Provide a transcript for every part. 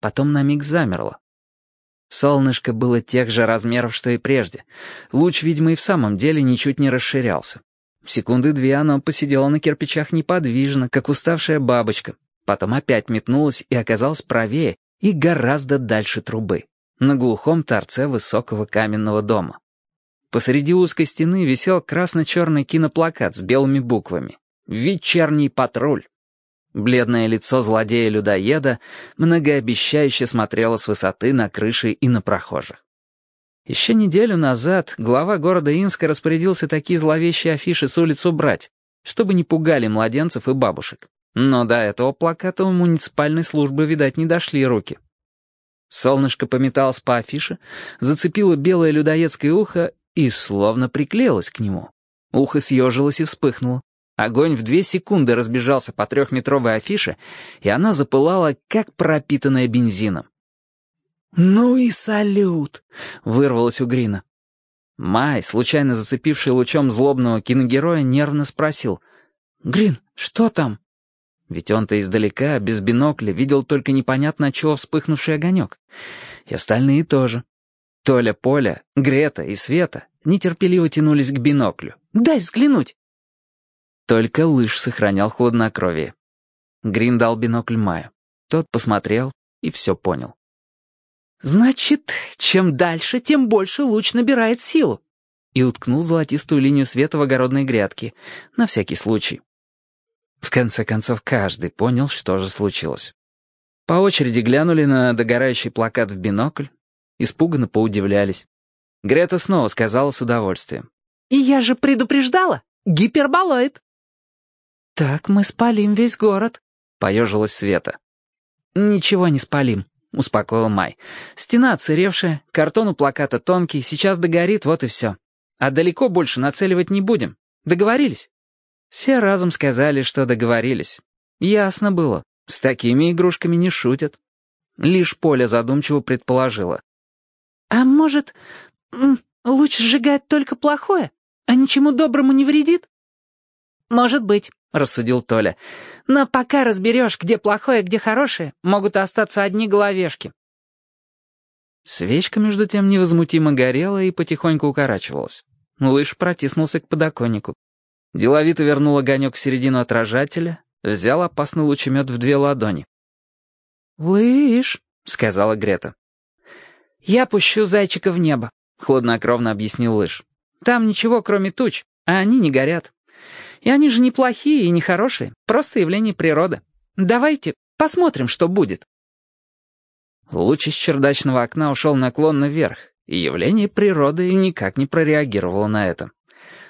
потом на миг замерло. Солнышко было тех же размеров, что и прежде. Луч, видимо, и в самом деле ничуть не расширялся. Секунды две оно посидело на кирпичах неподвижно, как уставшая бабочка. Потом опять метнулось и оказалось правее и гораздо дальше трубы, на глухом торце высокого каменного дома. Посреди узкой стены висел красно-черный киноплакат с белыми буквами. «Вечерний патруль». Бледное лицо злодея-людоеда многообещающе смотрело с высоты на крыши и на прохожих. Еще неделю назад глава города Инска распорядился такие зловещие афиши с улиц убрать, чтобы не пугали младенцев и бабушек. Но до этого плаката у муниципальной службы, видать, не дошли руки. Солнышко пометалось по афише, зацепило белое людоедское ухо и словно приклеилось к нему. Ухо съежилось и вспыхнуло. Огонь в две секунды разбежался по трехметровой афише, и она запылала, как пропитанная бензином. «Ну и салют!» — вырвалось у Грина. Май, случайно зацепивший лучом злобного киногероя, нервно спросил. «Грин, что там?» Ведь он-то издалека, без бинокля, видел только непонятно чего вспыхнувший огонек. И остальные тоже. Толя, Поля, Грета и Света нетерпеливо тянулись к биноклю. «Дай взглянуть!» Только лыж сохранял хладнокровие. Грин дал бинокль Маю. Тот посмотрел и все понял. «Значит, чем дальше, тем больше луч набирает силу», и уткнул золотистую линию света в огородной грядке, на всякий случай. В конце концов, каждый понял, что же случилось. По очереди глянули на догорающий плакат в бинокль, испуганно поудивлялись. Грета снова сказала с удовольствием. «И я же предупреждала! Гиперболоид!» «Так мы спалим весь город», — поежилась Света. «Ничего не спалим», — успокоил Май. «Стена отсыревшая, картон у плаката тонкий, сейчас догорит, вот и все. А далеко больше нацеливать не будем. Договорились?» Все разом сказали, что договорились. Ясно было, с такими игрушками не шутят. Лишь Поля задумчиво предположила. «А может, лучше сжигать только плохое, а ничему доброму не вредит?» «Может быть», — рассудил Толя. «Но пока разберешь, где плохое, где хорошее, могут остаться одни головешки». Свечка, между тем, невозмутимо горела и потихоньку укорачивалась. Лыж протиснулся к подоконнику. Деловито вернул огонек в середину отражателя, взял опасный лучемет в две ладони. «Лыж», — сказала Грета. «Я пущу зайчика в небо», — хладнокровно объяснил Лыж. «Там ничего, кроме туч, а они не горят. И они же не плохие и не хорошие, просто явление природы. Давайте посмотрим, что будет». Луч из чердачного окна ушел наклонно вверх, и явление природы никак не прореагировало на это.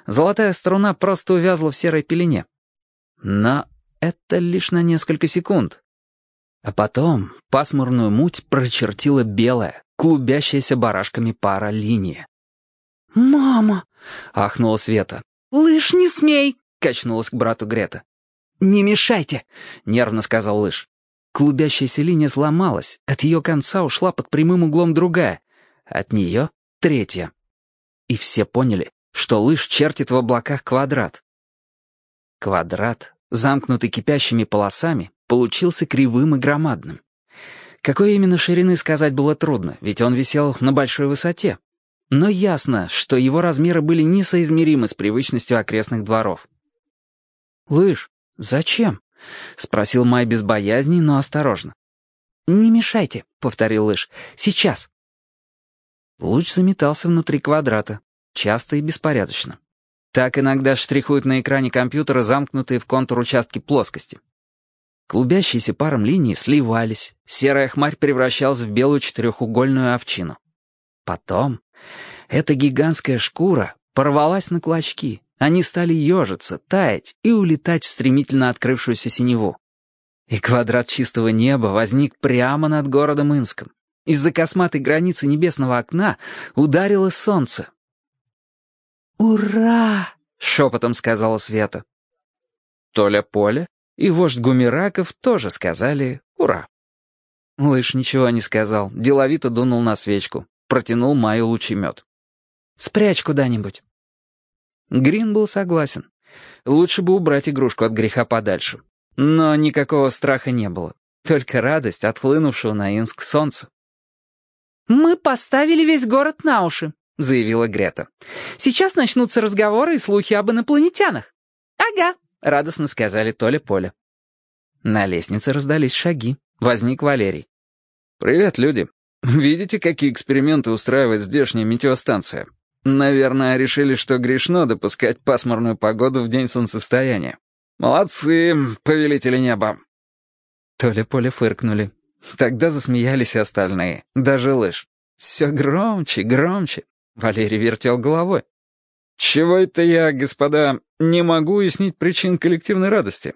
Золотая струна просто увязла в серой пелене. Но это лишь на несколько секунд. А потом пасмурную муть прочертила белая, клубящаяся барашками пара линия. «Мама!» — ахнула Света. «Лыж, не смей!» — качнулась к брату Грета. «Не мешайте!» — нервно сказал Лыж. Клубящаяся линия сломалась, от ее конца ушла под прямым углом другая, от нее — третья. И все поняли, что лыж чертит в облаках квадрат. Квадрат, замкнутый кипящими полосами, получился кривым и громадным. Какой именно ширины сказать было трудно, ведь он висел на большой высоте. Но ясно, что его размеры были несоизмеримы с привычностью окрестных дворов. «Лыж, зачем?» — спросил Май без боязни, но осторожно. «Не мешайте», — повторил Лыж. «Сейчас». Луч заметался внутри квадрата, часто и беспорядочно. Так иногда штрихуют на экране компьютера замкнутые в контур участки плоскости. Клубящиеся паром линии сливались, серая хмарь превращалась в белую четырехугольную овчину. Потом эта гигантская шкура порвалась на клочки, они стали ежиться, таять и улетать в стремительно открывшуюся синеву. И квадрат чистого неба возник прямо над городом Инском. Из-за косматой границы небесного окна ударило солнце, «Ура!» — шепотом сказала Света. Толя Поля и вождь Гумераков тоже сказали «Ура!». Лыж ничего не сказал, деловито дунул на свечку, протянул Майю лучемет. «Спрячь куда-нибудь». Грин был согласен. Лучше бы убрать игрушку от греха подальше. Но никакого страха не было. только радость отхлынувшего на Инск солнца. «Мы поставили весь город на уши», — заявила Грета. «Сейчас начнутся разговоры и слухи об инопланетянах». «Ага», — радостно сказали Толя Поля. На лестнице раздались шаги. Возник Валерий. «Привет, люди. Видите, какие эксперименты устраивает здешняя метеостанция? Наверное, решили, что грешно допускать пасмурную погоду в день солнцестояния. Молодцы, повелители неба!» Толя Поля фыркнули. Тогда засмеялись и остальные, даже лыж. Все громче, громче. Валерий вертел головой. «Чего это я, господа, не могу уяснить причин коллективной радости?»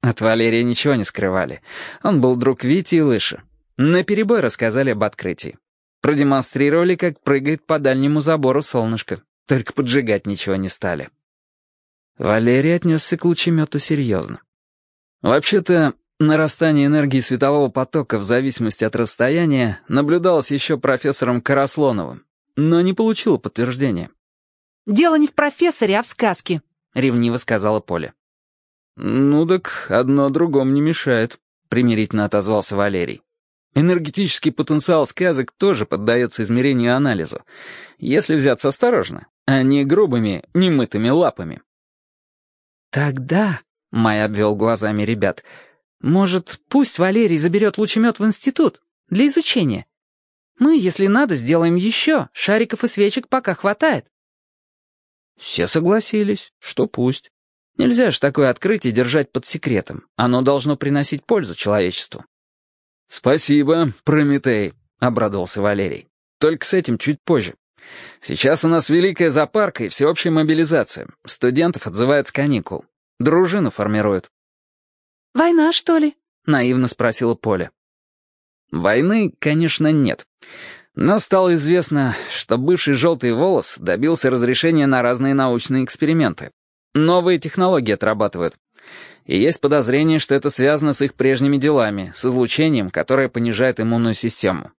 От Валерия ничего не скрывали. Он был друг Вити и Лыши. перебой рассказали об открытии. Продемонстрировали, как прыгает по дальнему забору солнышко. Только поджигать ничего не стали. Валерий отнесся к лучемету серьезно. Вообще-то, нарастание энергии светового потока в зависимости от расстояния наблюдалось еще профессором Караслоновым, но не получило подтверждения. «Дело не в профессоре, а в сказке», — ревниво сказала Поля. «Ну так одно другому не мешает», — примирительно отозвался Валерий. «Энергетический потенциал сказок тоже поддается измерению и анализу, если взяться осторожно, а не грубыми, немытыми лапами». «Тогда», — Май обвел глазами ребят, — «может, пусть Валерий заберет лучемет в институт для изучения? Мы, если надо, сделаем еще, шариков и свечек пока хватает». Все согласились, что пусть. Нельзя же такое открытие держать под секретом. Оно должно приносить пользу человечеству. «Спасибо, Прометей», — обрадовался Валерий. «Только с этим чуть позже. Сейчас у нас великая запарка и всеобщая мобилизация. Студентов отзывают с каникул. Дружину формируют». «Война, что ли?» — наивно спросила Поля. «Войны, конечно, нет. Но стало известно, что бывший «желтый волос» добился разрешения на разные научные эксперименты. Новые технологии отрабатывают. И есть подозрение, что это связано с их прежними делами, с излучением, которое понижает иммунную систему.